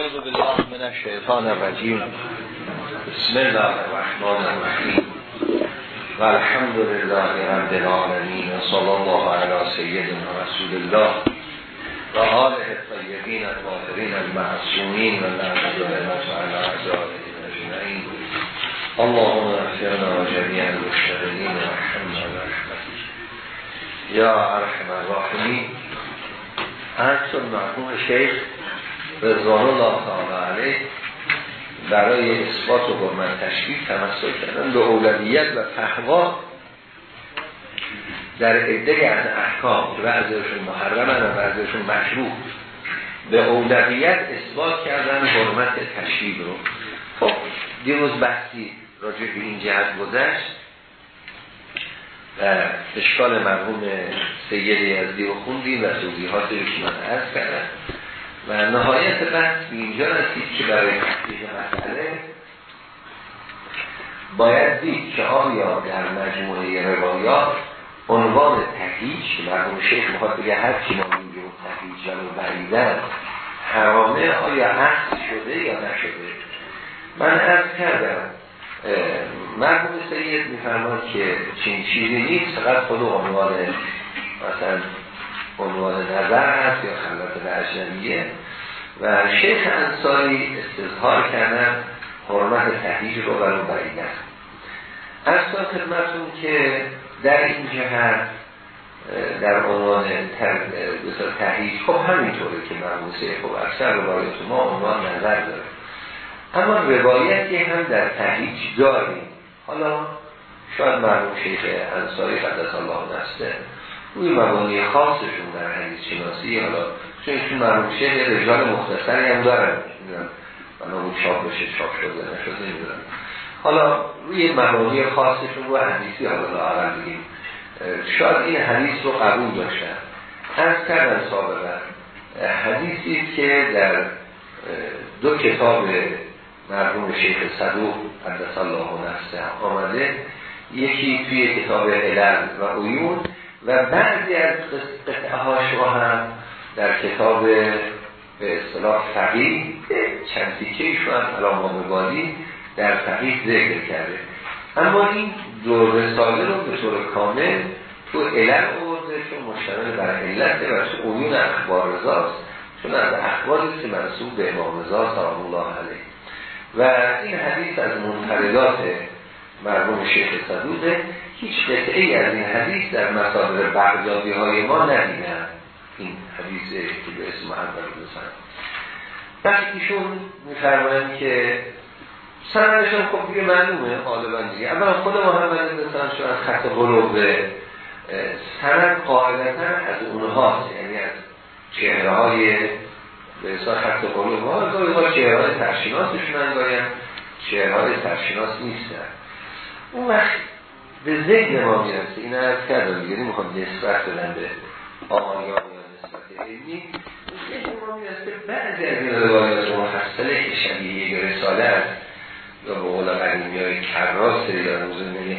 اعوذ بالله من الشیطان الرجیم. بسم الله الرحمن الرحیم. و الحمد لله رب العالمین و صلی الله علی سیدنا رسول الله و آله الطیبین الطاهرین المعصومین و لعنت علی اعدائهم اللهم اغفرنا یا ارحم الراحمین. هر مرحوم شیخ رضوان الله تعالی علیه برای اثبات و حرمت تشکیل تمسک کردن به اولویت و فهوا در عده از احکام که بعضیشون محرمن و بعضیشون مشروع. به اولویت اثبات کردن حرمت تشکیل رو. خب دیروز بحثی راجع به این جهت گذشت. و اشکال مرحوم سیدی از دیو خوندیم و توضیحات که من عرض کردم. و نهایت بحث اینجا رسید که برای تحقیق مسئله باید دید که آیا در مجموعه روایات عنوان تحقیق که مرحوم شیخ می‌خواد بگه هر چی ما میگیم تحقیق و بریدن حرامه آیا عقل شده یا نشده؟ من عرض کردم مرحوم سید میفرماد که چین چیزی نیست فقط خود عنوان مثلا عنوان نظر هست یا خلط اجنبیه و شیخ انصاری استظهار کردن حرمت تحریج رو برون بریدن از تا خدمتون که در این جهت در عنوان تحریج خب همینطوره که مرموزه خب اکثر روایت ما عنوان نظر داره. اما روایتی هم در تحریج داریم. حالا شاید مرموم شیخ انصاری قدس الله نسته روی مبانی خاصشون در حدیث شناسی حالا چون ایشون معروف شه رجال مختصری هم دارن من اون چاپ بشه چاپ شده نشده حالا روی مبانی خاصشون رو حدیثی حالا لاعقل بگیم. شاید این حدیث رو قبول داشتن. از کردن سابقا حدیثی که در دو کتاب مرحوم شیخ صدوق قدس الله نفسه آمده یکی توی کتاب علم و عیون و بعضی از قطعه رو هم در کتاب به اصطلاح فقیه چند تیکه ایشون علام مبالی در فقیه ذکر کرده. اما این دو رساله رو به طور کامل تو علم آورده چون مشتمل بر علت و تو عیون اخبار رضاست چون از اخبار که منصوب به امام رضا سلام الله علیه. و این حدیث از منفردات مرحوم شیخ صدوقه هیچ قطعه ای از این حدیث در مصادر بغدادی های ما ندیدن. این حدیث که به اسم محمد بسن بعد ایشون میفرمایند که سندشون خب دیگه معلومه غالبا دیگه. اولا خود محمد بسن شو از خط غلوب سند قاعدتا از اونهاست. یعنی از چهره های به حساب خط غلوب ها از چهره های ترشیناسشون انگایم چهره های ترشیناس نیستن. اون وقت به ذهن ما می‌رسه. این از کردم دیگه نمی‌خوام نسبت بدن به آقایان یا نسبت علمی. ذهن ما بعضی از این روایات محصله که شبیه یک رساله است. یا به قول قدیمی های کراس یا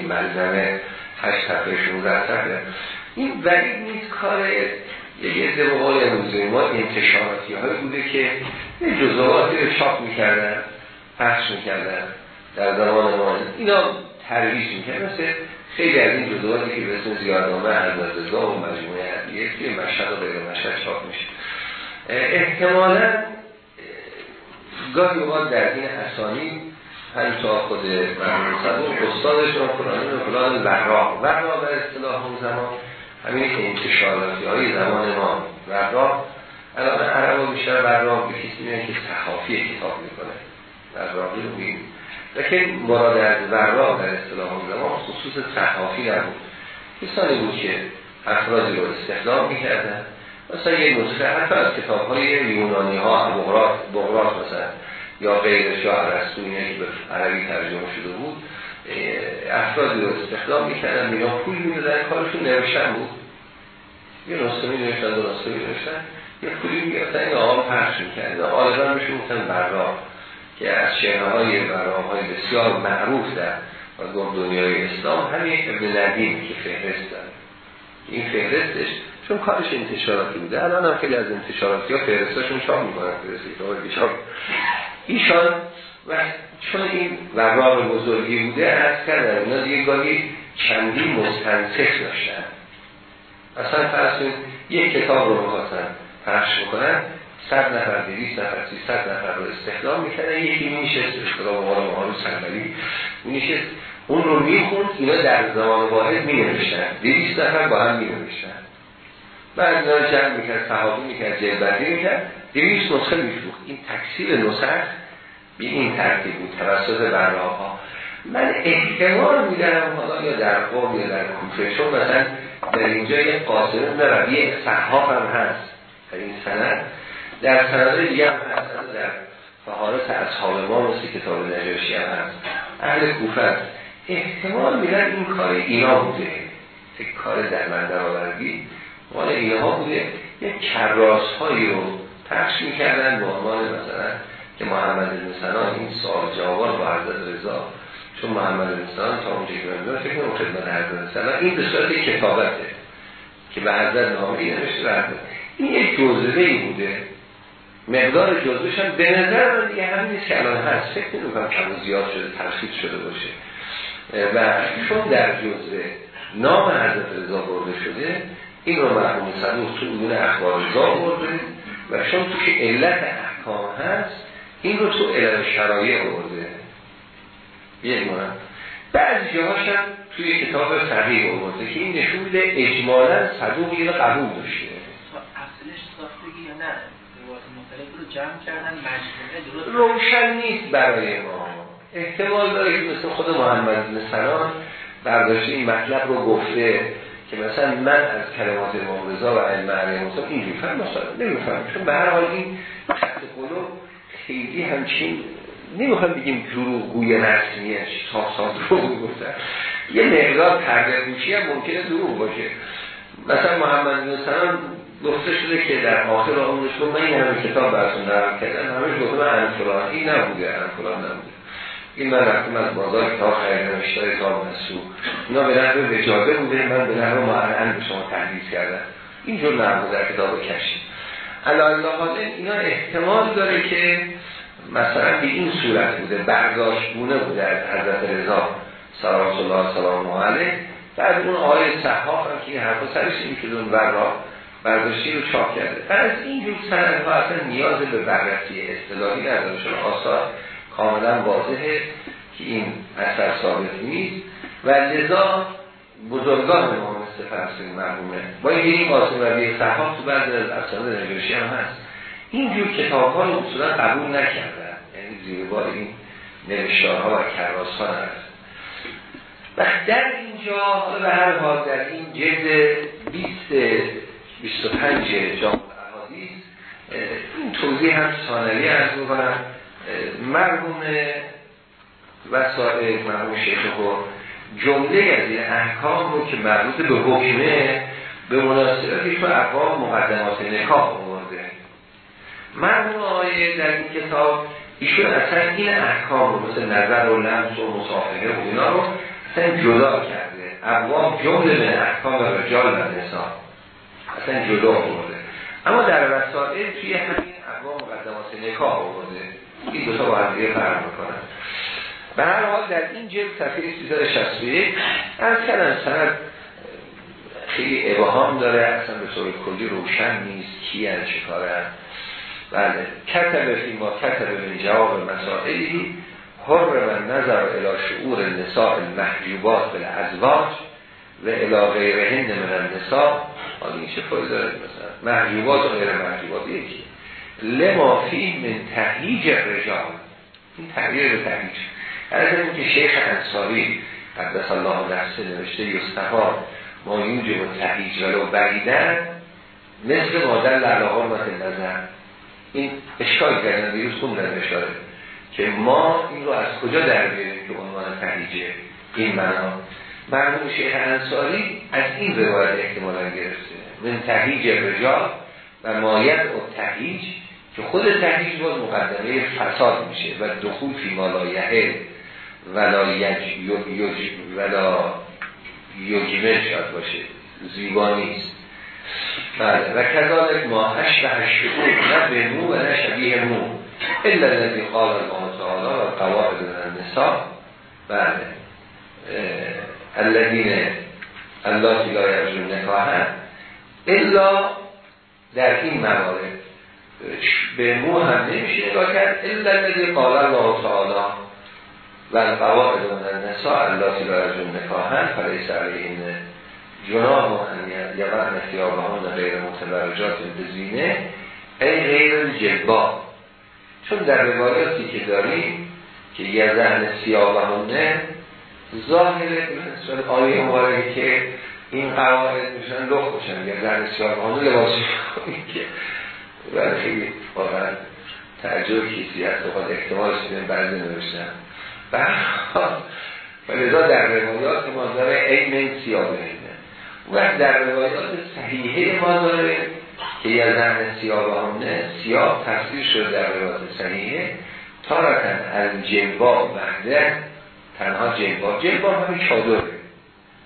ملزمه هشت این ولی نیست کار یه به قول روزه ما انتشاراتی های بوده که یه جزواتی رو چاپ می‌کردن پخش می‌کردن. در زمان ما اینا ترویج می‌کنه مثل خیلی از این جزواتی که به اسم زیادنامه از رضا و مجموعه عدیه توی مشهد و غیر مشهد چاپ میشه. احتمالا گاهی اوقات در این اسانی هم تا خود مرمون صدوق استادشون فلانی و فلان وراق وراق در اصطلاح اون زمان همین که انتشاراتی های زمان ما. وراق الان عرب ها بیشتر وراق به کسی که صحافی کتاب می‌کنه وراقی رو بیم لیکن مراد از ورا در اصطلاح زمان خصوص صحافی نبود. کسانی بود که افرادی رو استخدام می‌کردن. مثلا یه نسخه حتی از کتاب های یونانی ها بغرات, بغرات مثلا یا غیرش یا عرستونی که به عربی ترجمه شده بود افرادی رو استخدام می‌کردن. مینا پول می‌دادن. کارشون نوشتن بود. یه نسخه می نوشتن دو نسخه می نوشتن یه پولی می‌گفتن این آقا پخش می‌کردن. غالبا بهشون گفتن برا که از شهرهای براهای بسیار معروف در دنیای اسلام همین ابن ندیم که فهرست داره. این فهرستش چون کارش انتشاراتی بوده. الان هم خیلی از انتشاراتی ها فهرستاشون چاپ می‌کنن فرستی ایشان و چون این وقار بزرگی بوده از کردن اینا دیگه گاهی چندی مستنسخ داشتن. اصلا فرض یک کتاب رو می‌خواستن پخش بکنن صد نفر دویست نفر ست نفر رو استخدام می‌کنن یکی میشه استخدام مقال محالو سنبلی میشه اون رو می‌خوند اینا در زمان واحد می نوشتن دویست نفر با هم می نوشتن بعد اینا جمع می‌کرد صحابی می‌کرد جلبندی می‌کرد. دویست نسخه میفروخت. این تکثیر نسخ به این ترتیب بود توسط برنامه ها من احتمال میدارم حالا یا در قوم یا در کوفه چون مثلا در اینجا یک قاسم دارم یک صحاف هم هست. در این سند. در سند دیگه هم هست در فهارس اصحاب ما مثل کتاب نجاشی هم هست اهل کوفه احتمال میدن این کار اینا بوده. یک کار در من در آوردی مال بوده. یک کراس هایی رو پخش می‌کردن به عنوان مثلا که محمد بن این سال جواب با حضرت رضا چون محمد بن تا اونجا که من فکر کنم خدمت حضرت سنان این به صورت کتابته که به حضرت نامه ای نوشته این یک جزوه ای بوده. مقدار جزوهش هم به نظر من دیگه همین نیست که الان هست. فکر نمی‌کنم کم زیاد شده ترخیص شده باشه. و چون در جزوه نام حضرت رضا برده شده این رو مرحوم صدوق تو اون اخبار رضا برده و چون تو که علت احکام هست این رو تو علت شرایع برده. یک مورد بعضی جاهاش هم توی کتاب صحیح برده که این نشون میده اجمالا صدوق رو قبول داشته. اصلش ساختگی یا نه؟ روشن نیست برای ما. احتمال داره که مثل خود محمد بن سلام برداشته این مطلب رو گفته که مثلا من از کلمات امام رضا و علم علیه مثلا اینجور فهم مثلا نمیفهم چون به هر حال این خط قلو خیلی همچین نمی‌خوام بگیم دروغگوی رسمیش صاف صاف دروغ گفتن یه مقدار پرده گوشی هم ممکنه دروغ باشه. مثلا محمد بن سلام گفته شده که در آخر آمونش من این همه کتاب برسون دارم کردن همه گفته من انفلان این نبوده انفلان نبوده. این من رفتم از بازار کتاب خریدم اشتای کتاب مسو اینا به نحوه وجاده بوده من به نحوه معرعن به شما تحریز کردم. اینجور نبوده در کتاب کشی الله اینا احتمال داره که مثلا به این صورت بوده برداشت بونه بوده از حضرت رضا سلام الله سلام علیه. بعد اون آیه صحاف هم که حرف سرش این که اون برا برداشتی رو چاپ کرده. و از اینجور سند ها اصلا نیاز به بررسی اصطلاحی نداره. شما آثار کاملا واضحه که این اثر ثابت نیست. و لذا بزرگان ما مثل مرمومه با این قاسم ربی صحاب تو بعد از افسانه نگرشی هم هست اینجور کتاب ها رو اصولا قبول نکردن یعنی زیر بار این نوشتارها و کراس ها هست. و در اینجا به هر حال در این جلد 20 25 جامع احادیث این توضیح هم ثانوی از می‌کنم مرحوم وسائل مرحوم شیخ و جمله از این احکام رو که مربوط به حکمه به مناسبتی تو اقوام مقدمات نکاح آورده. مرحوم آیه در این کتاب ایشون اصلا این احکام رو مثل نظر و لمس و مصافحه و اینا رو اصلا جدا کرده. اقوام جمله به احکام رجال و نسان اصلا جدا آورده. اما در وسائل توی همین اقوام مقدمات نکاح آورده. این دو تا با هم دیگه فرق می‌کنن. به هر حال در این جلد صفحه 361 از کردن سند خیلی ابهام داره اصلا به طور کلی روشن نیست کی از چه کاره. بله کتب فی ما کتب من جواب مسائلی حر و نظر الى شعور نساء المحجوبات بالازواج. و الى غیرهند من النساء حالا این چه فایده داره مثلا محجوبات و غیر محجوبات یکی. لما فی من تحییج رجال این تغییر به تحییج از این که شیخ انصاری قدس الله درسته نوشته یستفاد ما یوجب و تحییج ولو بریدن مثل مادر لعلاقا نظر. این اشکال کردن دیروز خوندن اشاره که ما این رو از کجا در بیاریم که عنوان تحییجه این معنا. مرموم شیخ انصاری از این روایت احتمالا گرفته. من تحییج رجال و مایت و تحییج که خود تحریج باز مقدمه فساد میشه و دخول فی مالا یهل ولا یج ولا یجمه شاید باشه. زیبا نیست. بله. و کذالک ما اش و هشتقون نه به مو و نه شبیه مو. الا الذي قال الله تعالی و قواعد النساء. بله. الذين الله لا يرجون نکاهن الا در این موارد به مو هم نمیشه نگاه کرد الا الذي قال الله تعالی و القواعد من النساء الله لا يرجون نکاهن فلیس علیهن جناه و یقن ثیابهان غیر متبرجات بزینه ای غیر جلبا چون در روایاتی که داریم که یه زن سیابهانه ظاهر مثل آیه مبارکه که این قواعد میشن لخ باشن یه زن سیابهانه لباسی که خیلی واقعا تعجب کسی هست بخواد احتمال شدیم بعضی نوشتن. ولذا در روایات ما داره این سیابه و در روایات صحیحه ما داره که یه زن سیابانه سیاه تفسیر شده در روایات صحیحه تارتن از جنبا بنده تنها جنبا جنبا همین چادره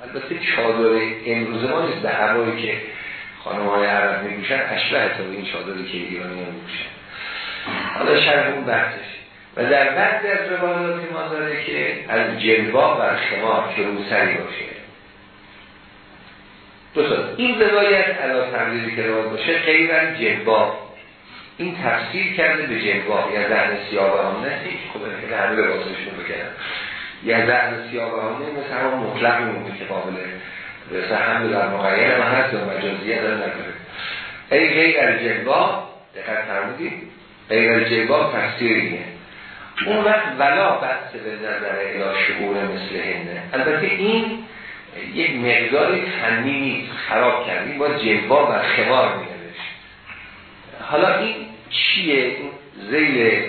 البته چادر امروز ما نیست به هوایی که خانم های عرب میگوشن اشبه تا این چادری که ایرانی هم میگوشن حالا شرح اون بحثش. و در بعد از روایات ما داره که از جنبا و خمار که روسری باشه. دو این روایت علا تمریزی که روایت باشه غیر از این تفسیر کرده به جنبا یا زن سیابهانه هیچ خدا که همه لباسشون بکنن یا زن سیابهانه مثل همون مطلق مونده که قابل مثل هم در مغیر و هست و مجازیه داره نکنه ای غیر از جنبا دقیق فرمودید غیر از جنبا تفسیریه اون وقت ولا بحث به نظر اله شعور مثل هنده البته این یک مقداری فنی نیست خراب کردیم با جلبا و خمار میگردش حالا این چیه؟ زیل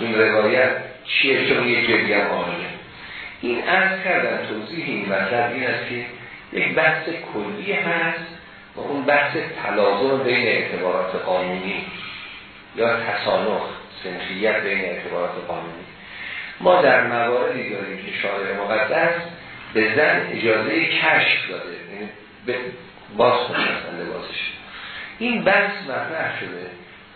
این روایت چیه؟ چون یک هم این از کردن توضیح این مطلب این است که یک بحث کلی هست و اون بحث تلازم بین اعتبارات قانونی یا تصانخ سنخیت بین اعتبارات قانونی. ما در مواردی داریم که شاعر مقدس به زن اجازه کشف داده یعنی به باز کنه لباسش. این بحث مطرح شده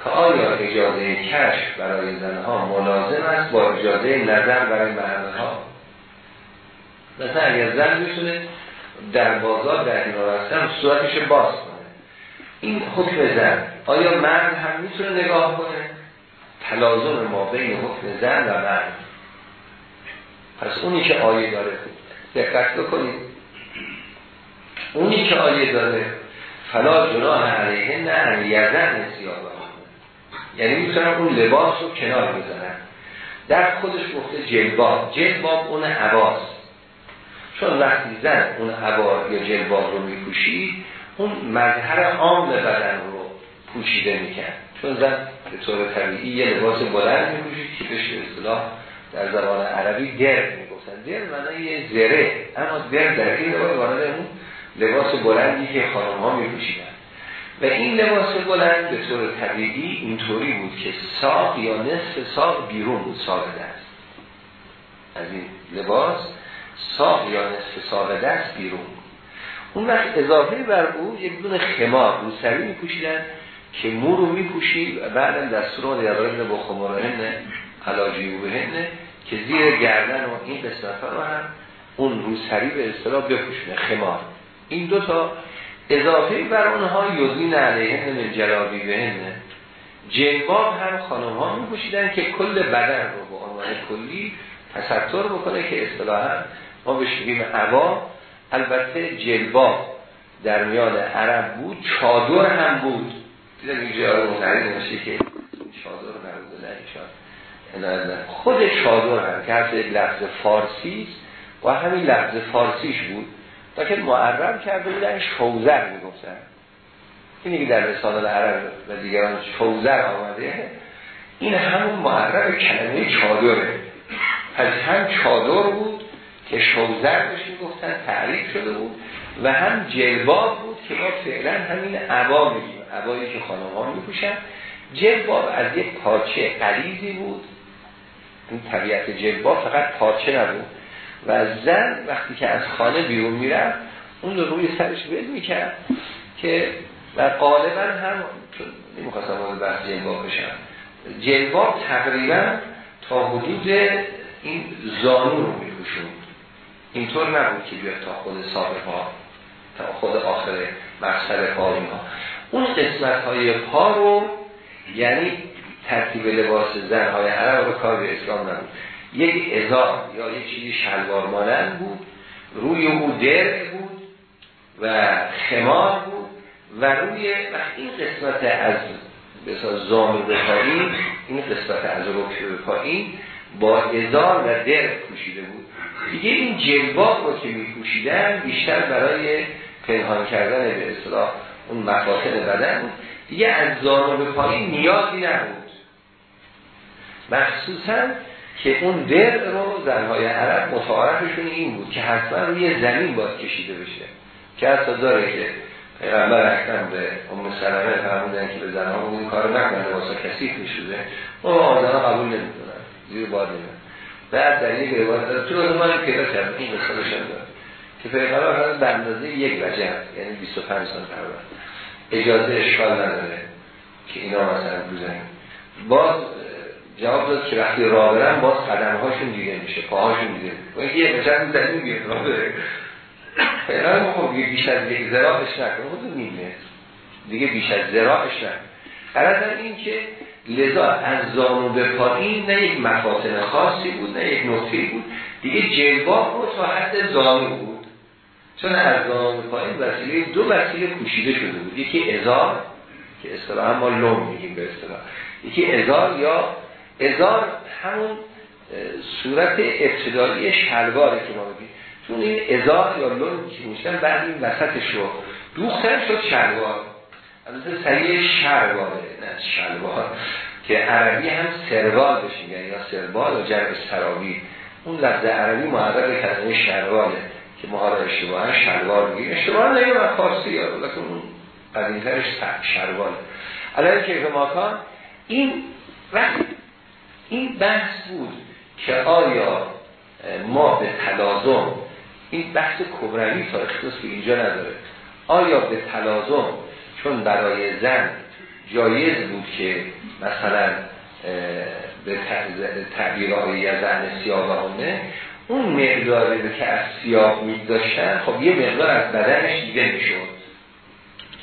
که آیا اجازه کشف برای زنها ملازم است با اجازه نظر برای مردها مثلا اگر زن می‌تونه در بازار در این هستن صورتش باز کنه. این حکم زن آیا مرد هم می‌تونه نگاه کنه؟ تلازم ما بین حکم زن و مرد. پس اونی که آیه داره دقت بکنید. اونی که آیه داره فلا جناح علیه نه یزن سیاه یعنی می‌تونن اون لباس رو کنار بزنن. در خودش گفته جلباب. جلباب اون عباس. چون وقتی زن اون عبا یا جلباب رو میپوشید اون مظهر عام بدن رو پوشیده میکن چون زن به طور طبیعی یه لباس بلند میپوشید که بهش اصطلاح در زبان عربی گرد گفتن در معنی یه زره. اما در در این وارد اون لباس بلندی که خانم ها می و این لباس بلند به طور طبیعی اینطوری بود که ساق یا نصف ساق بیرون بود ساق دست از این لباس ساق یا نصف ساق دست بیرون. اون وقت اضافه بر او یک دونه خمار رو سری می پوشیدن که مو رو می پوشید و بعدا دستور رو در با خمارهن علاجی و بهنه که زیر گردن و این قسمت رو هم اون روسری به اصطلاح بپوشونه خمار. این دو تا اضافه بر اونها یوزین علیه من جلابی بهنه جنباب هم خانم ها می پوشیدن که کل بدن رو به عنوان کلی تستر بکنه که اصطلاحا ما بهش عبا البته جلباب در میان عرب بود چادر هم بود. دیدم اینجا رو نشی که چادر نه خود چادر هم که هست لفظ فارسی و همین لفظ فارسیش بود. تا که معرب کرده بودن شوزر می‌گفتن. اینی که در رساله عرب و دیگران شوزر آمده این همون معرب کلمه چادره. پس هم چادر بود که شوزر بهش می‌گفتن تعریف شده بود و هم جلباب بود که ما فعلا همین عبا میگیم عبایی که خانم ها میپوشن. جلباب از یک پارچه قلیزی بود. این طبیعت جلبا فقط پارچه نبود. و زن وقتی که از خانه بیرون می‌رفت اون رو روی سرش ول می‌کرد که و غالبا هم نمی‌خواستم وارد بحث جلباب بشم جلباب تقریبا تا حدود این زانو رو میپوشوند. اینطور نبود که بیاد تا خود تا خود آخر مقصد پا اینا اون قسمت های پا رو یعنی ترتیب لباس زن های عرب رو کار به اسلام نبود. یک ازار یا یک چیزی شلوار مانند بود روی او در بود و خمار بود و روی این قسمت از بسیار زانو به این قسمت از به پایین با ازار و در پوشیده بود. دیگه این جلباب رو که می پوشیدن بیشتر برای پنهان کردن به اصطلاح اون مفاصل بدن بود. دیگه از زانو به پایین نیازی نبود. مخصوصا که اون در رو زنهای عرب متعارفشون این بود که حتما روی زمین باید کشیده بشه. که حتی داره که پیغمبر اکرم به ام سلمه فرمودن که به زنها اون کار نکنه واسه کثیف می‌شده اون آزانا قبول نمی‌دونن زیر باد نمی‌دونن بعد در یک روایت داره. تو من پیدا کردم این داره که پیغمبر فرمود به اندازه یک وجه یعنی 25 سال تقریبا اجازه اشکال نداره که اینا مثلا بزنیم باز جواب داد که وقتی راه برن باز قدم هاشون دیگه میشه پاهاشون دیگه. میشه یه بچه در این بیاد راه بره پیغمبر خب بیش از یک نکنه خود نیمه دیگه بیش از زراعش نکنه. قرار این که لذا از زانو به پایین نه یک مفاصل خاصی بود نه یک نقطه بود. دیگه جلباب بود تا حد زانو بود. چون از زانو به پایین وسیله دو وسیله پوشیده شده بود. یکی ازار که اصطلاحا ما لوم میگیم به اصطلاح. یکی ازار یا ازار همون صورت ابتدایی شلواره که ما بگیم چون این ازار یا لون که میشتن بعد این وسطش رو دوختن شد شلوار. البته سریع شلواره نه شلوار که عربی هم سروال بشین یعنی یا سروال و جرب سراوی اون لفظ عربی معرب کلمه شلواله که ما را اشتباها شلوار میگیم. اشتباه نگیم و فارسی یا لیکن اون قدیمترش شلواله علیه که ماکان این وقت این بحث بود که آیا ما به تلازم این بحث کبروی تا اختصاص اینجا نداره. آیا به تلازم چون برای زن جایز بود که مثلا به تعبیر آقای زن سیابانه اون مقداری که از سیاب می داشتن خب یه مقدار از بدنش دیده می شد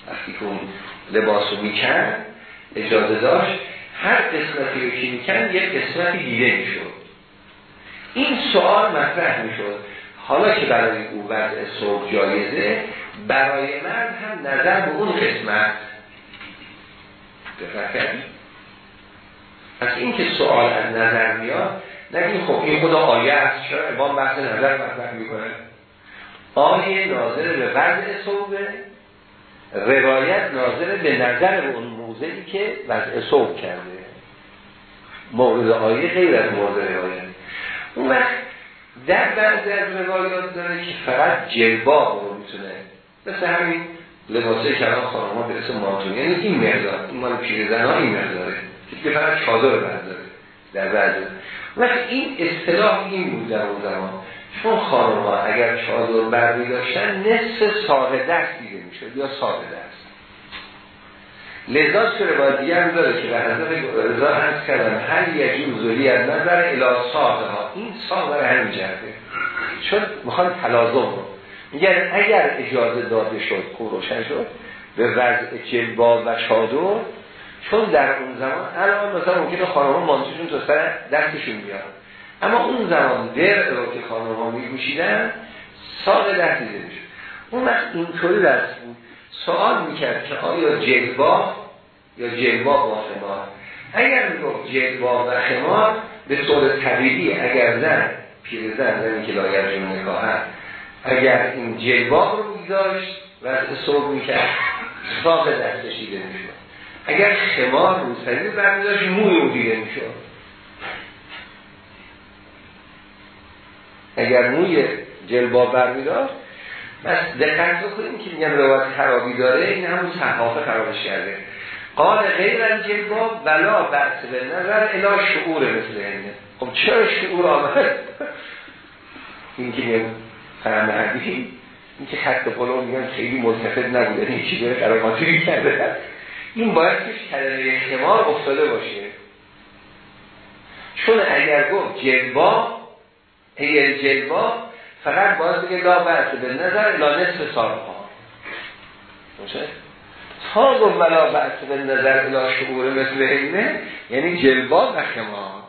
وقتی که اون لباس رو میکن اجازه داشت هر قسمتی رو که میکن یه قسمتی دیده می‌شد. این سوال مطرح می‌شد. حالا که برای او وضع صبح جایزه برای مرد هم نظر به اون قسمت. دقت پس این که سوال از نظر میاد نگیم خب این خدا آیه است چرا امام بحث نظر مطرح می‌کنه؟ آیه ناظر به وضع صوبه روایت ناظر به نظر به اون موضعی که وضع صوب کرده. مورد آیه غیر از مورد روایت. اون وقت در بعضی از روایات داره که فقط جلباب رو می‌تونه مثل همین لباسه که الان خانم ها به اسم مانتون یعنی این مقدار این مال پیر زن ها این مقداره. که فقط چادر برداره در بعضی. وقت این اصطلاح این بود در اون زمان. چون خانم ها اگر چادر بردی داشتن نصف ساقه دست دیده می‌شد یا ساقه دست. لذا چه روایت دیگه هم داره که به حضرت رضا هست کردن هر یجون زوری از نظر الا ساقه ها این ساقه برای همین جهده چون می‌خوان تلازم رو میگن اگر اجازه داده شد کو روشن شد به وضع جلباب و چادر چون در اون زمان الان مثلا ممکنه خانم ها مانتوشون تو سر دستشون بیاد اما اون زمان در رو که خانم ها میگوشیدن سال ده دیده اون وقت اینطوری دست بود. سوال می‌کرد که آیا جلباب یا جلباب و خمار؟ اگر می‌گفت جلباب و خمار به طور طبیعی اگر زن پیر زن زنی که لاگر نکاه هست اگر این جلباب رو میداشت و صبح می‌کرد ساق دستش دیده می‌شد. اگر خمار رو سری برمیداشت موی رو دیده می‌شد. اگر موی جلباب برمیداشت بس دقت بکنیم که میگن روایت خرابی داره این همون صحافه خرابش کرده. قال غیر از جلباب بلا بحث به نظر الا شعور مثل اینه خب چرا شعور آمد؟ این که فهم حدیثی این که خط پلو میگن خیلی ملتفت نبوده این چیزی قراماتی کرده این باید که کلمه خمار افتاده باشه. چون اگر گفت جلبا اگر جلبا فقط باید بگه لا برسه به نظر لا نصف سالها تا گفت ولا برسه به نظر لا شعور مثل علمه یعنی جلبا و خمار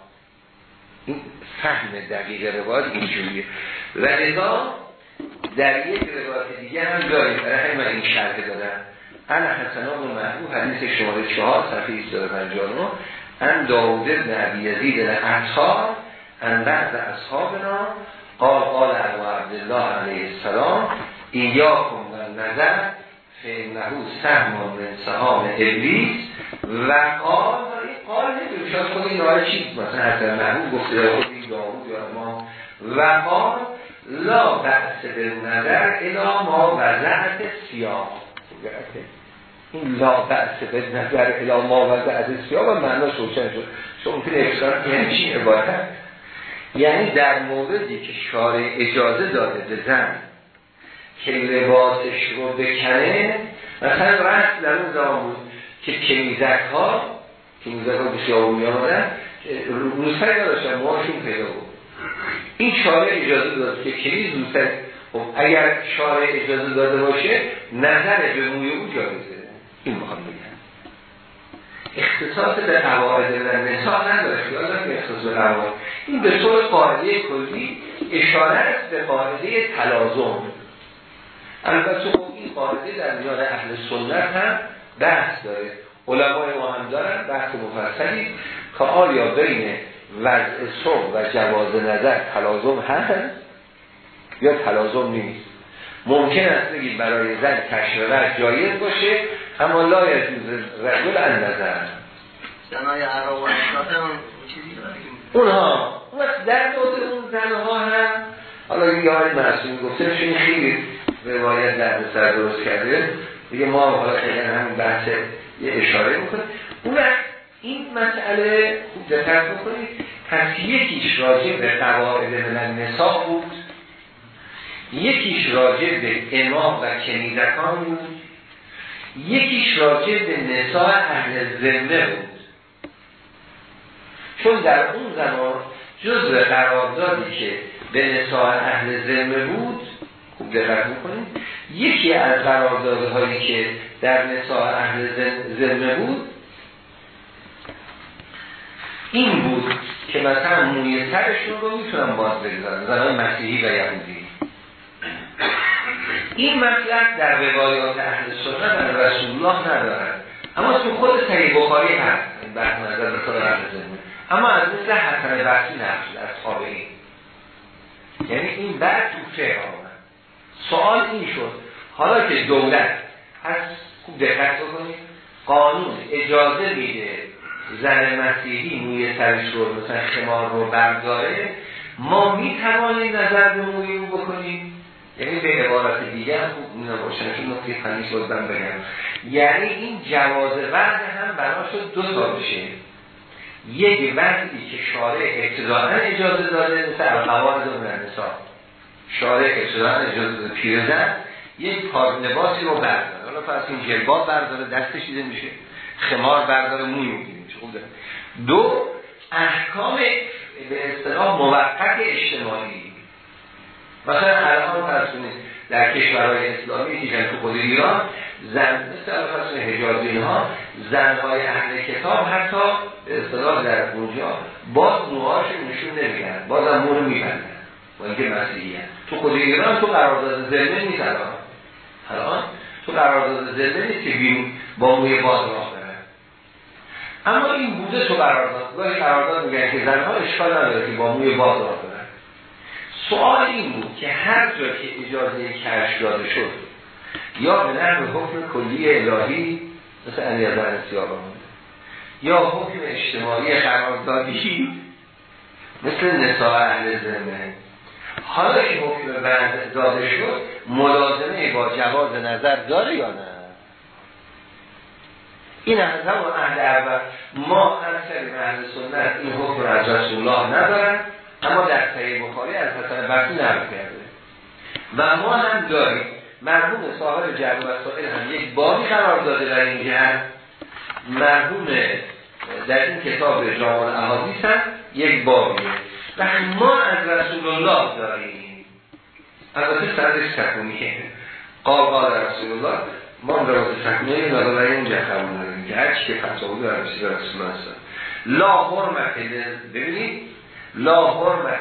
این فهم دقیق روایت اینجوریه. و ازا در یک روایت دیگه هم داریم. برای من این شرح دادم. انا حسنان و محبوب حدیث شماره چهار صفحه 259 ان داود ابن عبی یزید الانصار ان بعض اصحابنا قال قال ابو عبدالله علیه السلام ایاکم و نظر فینهو سهم من سهام ابلیس. و قال قال نمی‌دونم شاید خود این آیه چی مثلا حتی محبوب گفته داود یا ما و قال لا بحث به نظر الا ما وضعت سیاه. این لا بحث به نظر الا ما وضعت سیاه و معنا روشن شد. چون ممکن افسان یعنی عبارت؟ یعنی در موردی که شارع اجازه داده به زن که لباسش رو بکنه مثلا رست در اون زمان بود که کنیزک ها کنیزک ها به سیاهونی آمدن روسری نداشتن موهاشون پیدا بود. این شارع اجازه داده که کنیز روسری خب اگر شارع اجازه داده باشه نظر به موی او جایزه. این می‌خوام بگم. اختصاص به قواعد و نسا نداره. که اختصاص به قواعد. این به طور قاعده کلی اشاره است به قاعده تلازم. البته خب این قاعده در میان اهل سنت هم بحث داره. علمای ما هم دارن بحث مفصلی. که آیا بین وضع صبح و جواز نظر تلازم هست یا تلازم نیست؟ ممکن است بگید برای زن کشف جایز باشه اما لا یجوز رجل ان نظر. زنای عرب و اونها در دور اون زنها هم حالا یه های معصومی گفته چون خیلی روایت در سر درست کرده. دیگه ما حالا خیلی همین بحث یه اشاره می‌کنه اون این مسئله دقت بکنید. پس یکیش راجع به قواعد من النساء بود. یکیش راجع به امام و کنیزکان بود. یکیش راجع به نساء اهل زنده بود. چون در اون زمان جزء قراردادی که به نساء اهل زمه بود خوب دقت می‌کنید یکی از قراردادهایی که در نساء اهل زمه بود این بود که مثلا موی سرشون رو می‌تونن باز بگذارن زنان مسیحی و یهودی. این مطلب در روایات اهل سنت در رسول الله ندارن اما تو خود صحیح بخاری هست. بعد نظر به خود اما از مثل حسن بحثی نفس از تابعین. یعنی این بعد تو فقه آمد. سوال این شد. حالا که دولت از خوب دقت بکنید. قانون اجازه میده زن مسیحی موی سرش رو مثلا خمار رو برداره ما می‌توانیم نظر به موی رو بکنیم. یعنی به عبارت دیگه هم خوب نباشن چون نقطه خنیش بازم بگم. یعنی این جواز ورد هم برای شد دو تا بشه یک وقتی که شارع اجازه داده مثل القواعد و نسا شارع ابتداعا اجازه داده پیرزن یک پار لباسی رو برداره. حالا پس این جلباب برداره دستش دیده میشه. خمار برداره موی خوب دو احکام به اصطلاح موقت اجتماعی. مثلا الان فرض در کشورهای اسلامی دیگه تو خود ایران زن مثل فرض حجازی ها زنهای اهل کتاب حتی به اصطلاح در اونجا باز موهاش نشون نمیگن بازم مو میبندن. با اینکه مسیحی تو خود ایران تو قرارداد زمین نیست الان. الان تو قرارداد زمین نیست که بیم با موی باز راه اما این بوده تو قرارداد. گاهی قرارداد میگن که زنها اشکال نداره که با موی باز راه برن سوال این بود که هر جا که اجازه کشف داده شد یا به نحو حکم کلی الهی مثل انیازن سیاه یا حکم اجتماعی قراردادی مثل نساء اهل زمه حالا که حکم داده شد ملازمه با جواز نظر داره یا نه؟ این از و اهل اول. ما اکثر اهل سنت این حکم از رسول الله ندارن اما در صحیح بخاری از حسن بخی نرد کرده. و ما هم داریم. مرحوم صاحب جرم و سائل هم یک بابی قرار داده در این جهت. مرحوم در این کتاب جامال احادیث هم یک بابیه. و ما از رسول الله داریم. البته سرش تکونیه قال قال رسول الله ما در وقت تکونیه این برای اونجا خبر داریم که هر چی که فتوا بود در رسول الله هستن. لا حرمت ببینید لا حرمت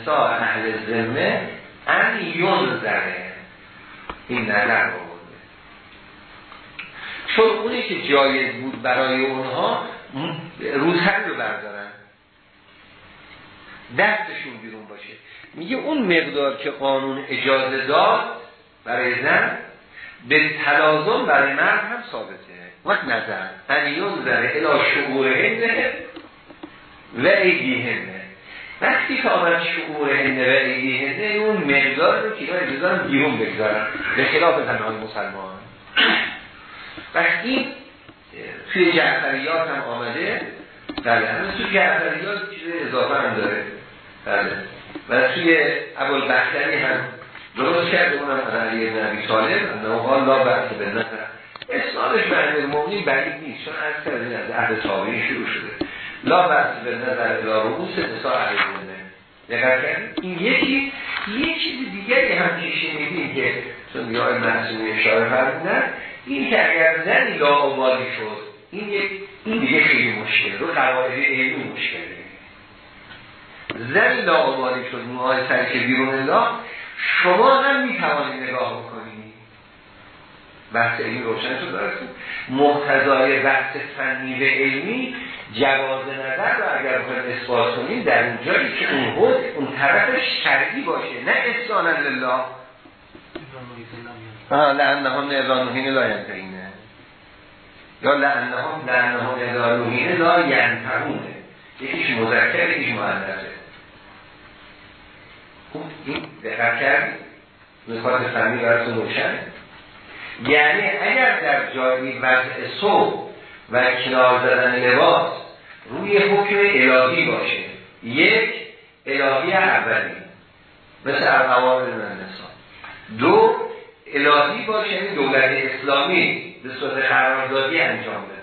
نساء اهل ذمه ان یون زره این نظر بوده چون اونی که جایز بود برای اونها روزهر رو بردارن. دستشون بیرون باشه. میگه اون مقدار که قانون اجازه داد برای زن به تلازم برای مرد هم ثابته. وقت نظر. انیون ذره الا شعور هنده و ایدیهنه وقتی که آمد شعور هنده و ایدیهنده اون مقدار رو که اجازه بیرون بگذارن. به خلاف زنان مسلمان. وقتی توی جعفریات هم آمده بله همه توی جعفریات چیز اضافه هم داره. بله. و توی اول بختری هم درست کرده اونم از علی ابن عبی طالب انه لا بحث به نظر. به امیر مومنی بعید نیست چون از کردین از عهد تابعین شروع شده. لا بحث به نظر الا رؤوس نساء علی دقت کردیم؟ این یکی یه چیز دیگری هم که شنیدیم که چون یا محسومی اشاره فرمودن این که اگر زنی لاعبالی شد این یک این دیگه خیلی مشکل. رو قواعد علمی مشکله زنی لاعبالی شد موهای سرش بیرون لا شما هم می‌توانید نگاه بکنید بحث علمی روشن شد دارستیم محتضای بحث فنی و علمی جواز نظر رو اگر بخواید اثبات کنیم در اونجایی که اون حد اون طرف شرعی باشه. نه لله. لعنهم اذا نهین لا ینتهینه. یا لعنهم لعنهم اذا نهین لا ینتهونه یکیش مذکر یکیش مؤنثه. کرد نکات فهمی براتون روشن؟ یعنی اگر در جایی وضع صبح و کنار زدن لباس روی حکم الهی باشه یک الهی اولی مثل اوامر من دو الهی باشه یعنی دولت اسلامی به صورت قراردادی انجام بده.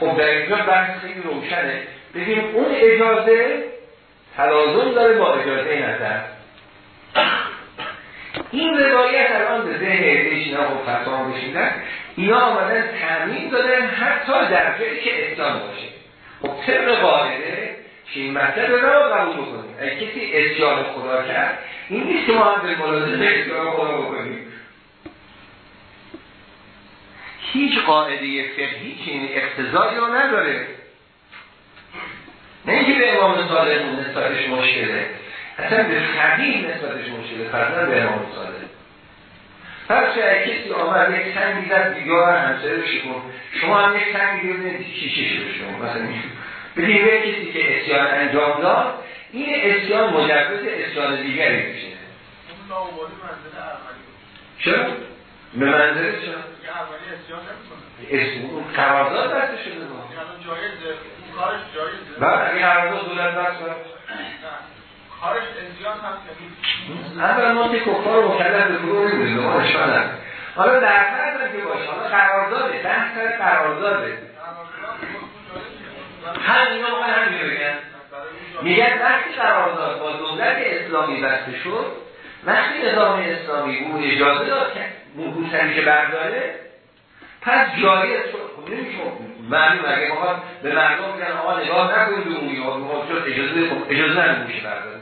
خب در اینجا بحث خیلی روشنه. بگیم اون اجازه تلازم داره با اجازه نظر این روایت الان به ذهن اینا خب فتوا بشیدن اینا آمدن تعمین دادن حتی در جایی که اسلام باشه. خب طبق قاعده که این مطلب رو قبول بکنیم. اگه کسی اسیان خدا کرد این نیست که ما هم به ملازم اسیان خدا بکنیم. هیچ قاعده فقهی که این اقتضایی رو نداره. نه اینکه به امام صادق نسبتش مشکله اصلا به فقیه نسبتش مشکله فرضاً به امام صادق. پس اگه کسی آمد یک سنگی زد دیگاه همسایه رو شکن. شما هم یک سنگی رو شیشه شده شما؟ مثلا بگیم یک کسی که اسیان انجام داد این اسیان مجرد اسیان دیگری میشه. چرا؟ به منظره چرا؟ اسم اون قرارداد دست شده ما. بعد این قرارداد دولت دست کارش انجام هست اولا ما که کفار مکلف به فرور نمی‌دونیم ما اشکال حالا در فرض که باشه حالا قرارداده بحث سر قرارداده. هم اینا هم میگن میگن وقتی قرارداد با دولت اسلامی بسته شد وقتی نظام اسلامی اون اجازه داد که موکوسنی برداره پس جاری خب نمیشه معلوم اگه بخواد به مردم بگن آقا نگاه نکنید به اون یا اجازه اجازه نمیشه برداره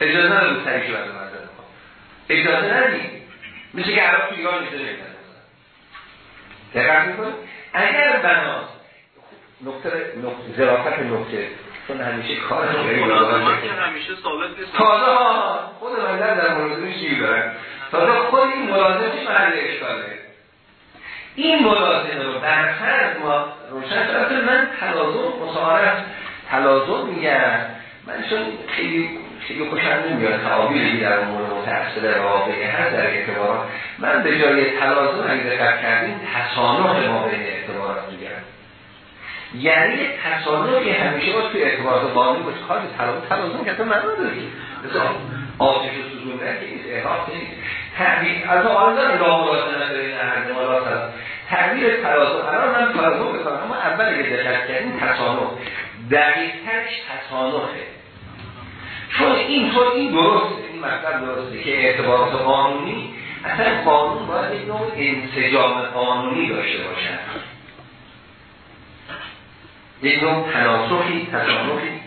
اجازه نداره سریش برداره برداره اجازه ندید میشه که عرب تو ایران میشه نمیدن دقیق می‌کنه اگر بناس نقطه نقطه ظرافت نقطه. چون همیشه کار همیشه ثابت نیست تازه خود من در مورد شیر دارم. تازه خود این ملازمش محل اشکاله. این ملازمه رو در فرض ما روشن شد. من تلازم مصارف تلازم میگم. من چون خیلی خیلی خوشم نمیاد تعابیری در امور متأثر واقعی هست در اعتبارات من به جای تلازم اگه دقت کردیم تصانح ما بین اعتبارات میگم. یعنی تصانحی همیشه باید توی اعتبارات باقی باشه. کار تلازم تلازم که اصلا معنا داری آتش و سوزوندن که نیست احراف نیست. تعبیر از آنجا لا تعبیر تلازم الان من تلازم بکنم اما اول که دقت کردیم تصانف دقیق ترش تصانفه چون اینطور این درسته. این مطلب درسته که اعتبارات قانونی اصلا قانون باید یک نوع انسجام قانونی داشته باشد یک نوع تناسخی تصانفی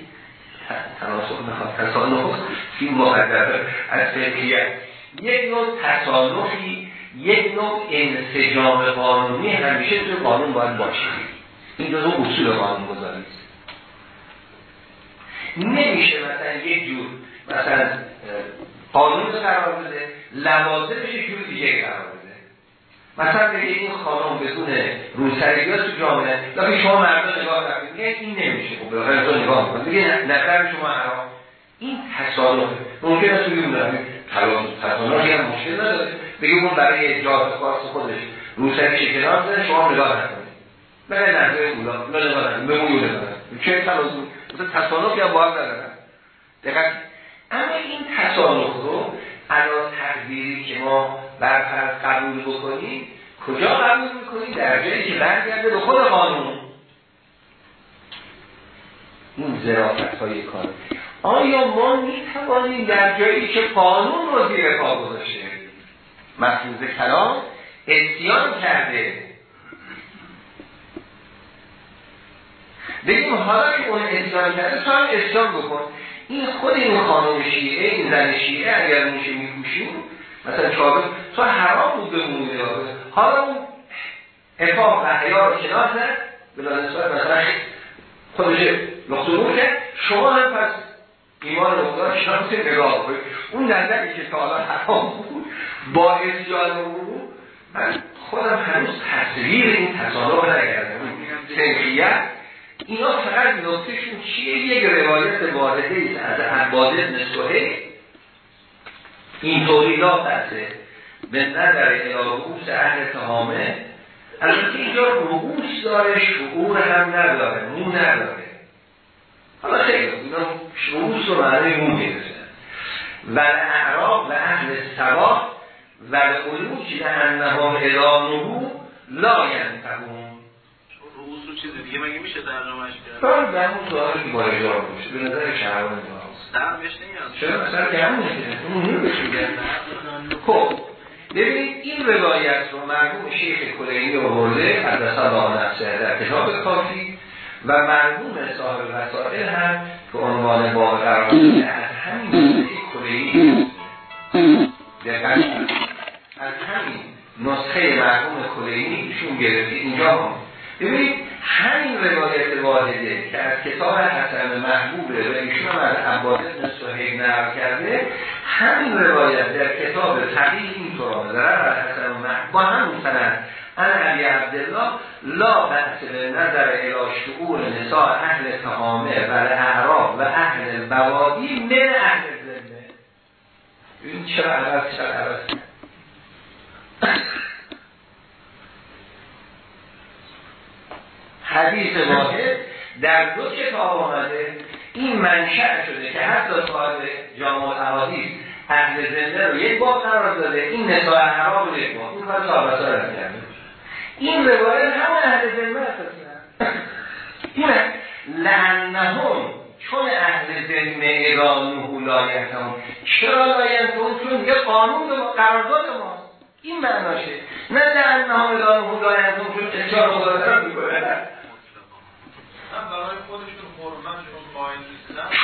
تناسخ نخواد تصانف فی مقدر از فقهیت. یک نوع تصانفی یک نوع انسجام قانونی همیشه توی قانون باید باشه. این جزو اصول قانون گذاری نمیشه مثلا یک جور مثلا قانون رو قرار بده لوازمش یک جور دیگه قرار بده. مثلا بگه این خانم بدون روسری تو جامعه لیکن شما مردم نگاه کنید این نمیشه. خب به نگاه کنید دیگه نظر شما حرام. این تصادف ممکن است بگیم نه تصادفی هم مشکل نداره. بگیم اون برای جاز خاص خودش. روسری کنار زنه شما نگاه نکنید. بگه نظر اولا نگاه نکنید به اون نگاه چه تلازم مثلا تصانف هم باید ندارن. اما این تصانف رو الان تقدیری که ما برفرض قبول بکنیم کجا قبول می‌کنیم؟ در جایی که برگرده به خود قانون. این زرافت های کار. آیا ما می‌توانیم در جایی که قانون رو زیر پا گذاشته مفروض کلام اتیان کرده. بگیم حالا که اون اسلام کرده تو هم اسلام بکن. این خود این خانم شیعه این زن شیعه اگر میشه میپوشیم مثلا چابه تو حرام بود به مومی حالا اون و حیار کنار زد بلا نسبت مثلا خودش نقصه کرد شما هم پس ایمان خدا شانس نگاه کنید اون نظری که تا حالا حرام بود با اسیان او من خودم هنوز تصویر این تصادف نکردم. تنفیت اینا فقط نقطهشون چیه؟ یک روایت واحده ایست از عباد ابن این اینطوری لا بسه به نظر رؤوس اهل تهامه البته اینجا رؤوس داره شعور هم نداره مو نداره. حالا خیلی اینا رؤوس رو معنی مو می‌رسن و اعراب و اهل سوا و علوچ لعنهم الانهو لا ینتهون چیز دیگه مگه میشه ترجمهش کرد؟ بله در اون سوالی که با اجار میشه. به نظر شهران در بهش نمیاد. چرا؟ مثلا که همون نمیشه خب. ببینید این روایت رو مرحوم شیخ کلینی آورده از الله نفسه در کتاب کافی. و مرحوم صاحب وسائل هم که عنوان با قرار از همین کلینی از همین نسخه مرحوم کلینی ایشون گرفتی اینجا هم ببینید همین روایت واحده که از کتاب حسن محبوبه و ایشون از عباد ابن نقل کرده همین روایت در کتاب تقییل این طور آمده. از حسن محبوب با همون سند ان علی عبدالله لا بحث به نظر الى شعور نساء اهل تهامه و اعراب و اهل بوادی من اهل زمه این چرا عوض چرا عوض حدیث واحد در دو کتاب آمده این منشأ شده که حتی صاحب جامع احادیث اهل زنده رو یک باب قرار داده این نساء حرام رو یک باب. این کار صاحب کرده این روایت همه اهل زنده هست این لعنهم. چون اهل ذمه ایرانه لایتهم چرا لایتهم چون یه قانون قرارداد ما. این معناشه. نه لعنهم ایرانه لایتهم چون اجار خدا می‌کنه.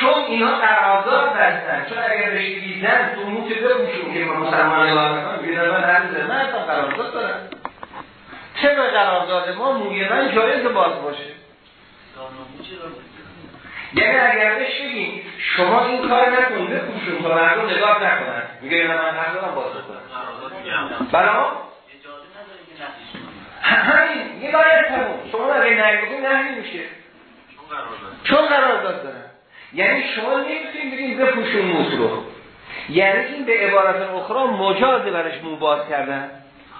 چون اینا قرارداد بستن. چون اگر دیدن تو موت بگوشون که مسلمان اعلام می‌کنن بیدن من هر من اصلا قرارداد دارم. به قرارداد ما موی من جایز باز باشه؟ یعنی اگر بگیم شما این کار نکن بپوشون تا مردم نگاه نکنن. میگه من هر دارم باز کنم برای همین یه باید تموم. شما اگر نگید نهی میشه. چون قرارداد دارن. یعنی شما نمی‌تونید بگیم بپوشون موس رو یعنی این به عبارت اخرى مجازه برش موباد کردن.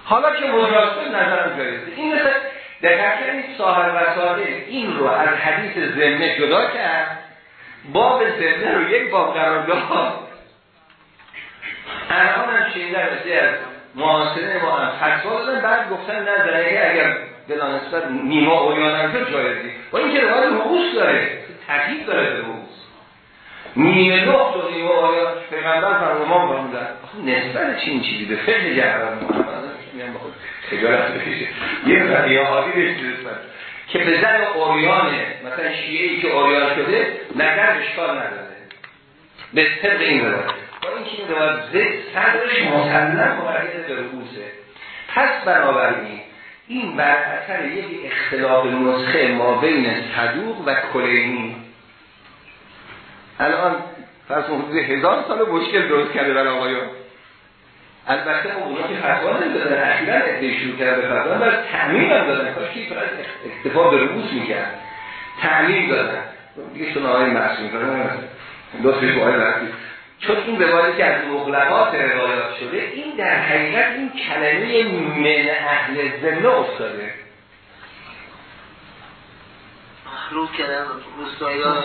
حالا که مجاز نظرم جایزه این مثل دقیقا این صاحب این رو از حدیث زمه جدا کرد باب زمه رو یک باب قرار داد. الان هم شنیدن از معاصره ما هم فتوا دادن بعد گفتن نه در اگر بلا نسبت نیما اوریان هم جایزی با اینکه روایت رؤوس داره تحقیق داره به رؤوس نیمه نقط و نیمه اوریان پیغمبر فرمان فرمودن. نسبت چین چیزی به فقه جهران میگم بخود خجالت بکشه. یه فقیه بهش که به زن اوریانه مثلا شیعه که اوریان شده نگر اشکال نداره. به طبق این روایت. با این که روایت صدرش مسلم مرگز به رؤوسه پس بنابراین این بر اثر یک اختلاف نسخه ما بین صدوق و کلینی. الان فرض هزار سال مشکل درست کرده برای آقایان البته اونا که فتوا نمی‌دادن اخیرا ادعای شروع کرده به فتوا و تعمیم هم دادن. کاش که فرض اکتفا به رؤوس می‌کرد. تعمیم دادن. دیگه شما آقای معصوم لطفی تو آقای چون این روایتی که از مغلقات روایات شده این در حقیقت این کلمه من اهل زمه افتاده. مخلوط کردن روستایان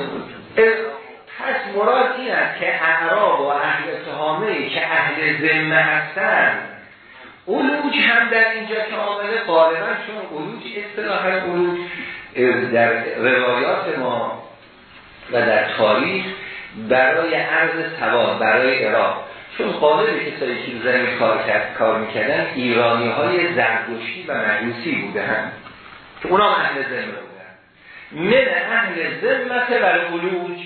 پس مراد این است که اعراب و اهل تهامه که اهل ذمه هستن علوج هم در اینجا که آمده غالبا چون علوج اصطلاح علوج در روایات ما و در تاریخ برای عرض سواد برای عراق چون قالب کسایی که زمین کار کرد کار می‌کردن ایرانی های زرگوشی و مجوسی بوده هم که اونا اهل ذمه بودن. من اهل ذمت و علوج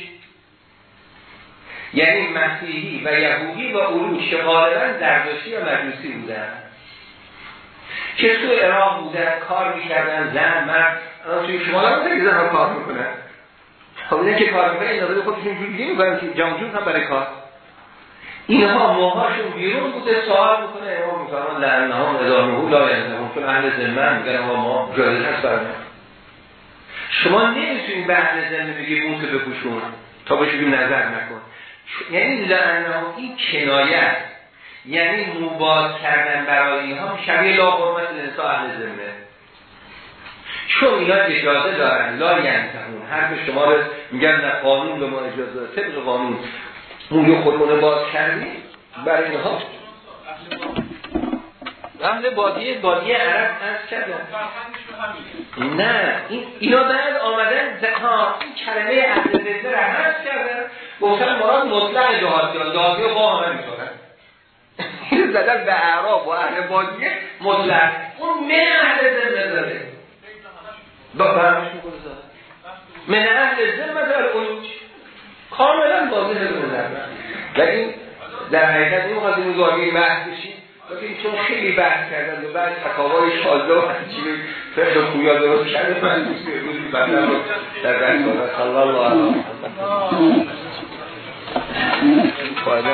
یعنی مسیحی و یهودی و علوش که غالبا زردشتی و مجوسی بودن. که تو عراق بودن کار می‌کردن زن مرد توی شما هم که زن کار می‌کنن. خب اینه که کار می‌کنن این نظر خودشون جوری می‌کنن که جامجون هم برای کار. اینها موهاشون بیرون بوده سوال می‌کنه امام می‌کنن لعنه هم ادامه او لا هم چون اهل زمن میگن ما جایز هست برای شما نمی‌تونید به اهل زمن بگی موت بپوشون تا باشید نظر نکن. یعنی لعنه این کنایت. یعنی مباد کردن برای اینها شبیه لا حرمت انسا اهل زمه چون اینا اجازه دارن لا ینتهون. حرف شما رو میگن نه قانون به ما اجازه داره طبق قانون. موی خودمونه باز کردیم برای اینها. اهل بادیه بادیه عرب از کردن نه این اینا بعد آمدن ها این کلمه اهل زنده را هست کردن. گفتن مراد مطلق جهاد یا جهادی و با همه می‌تونن این زدن به اعراب و اهل بادیه مطلق. اون من اهل زنده زده من اهل زنده در اونوچ کاملا بازی هدو و این در حقیقت این مقدر مزاقی بحث بشید لیکن چون خیلی بحث کردن و بعد تکاوای شازده و چیزی فقه خویا درست کرده من دوست روزی بندر رو در صلی الله علیه فایده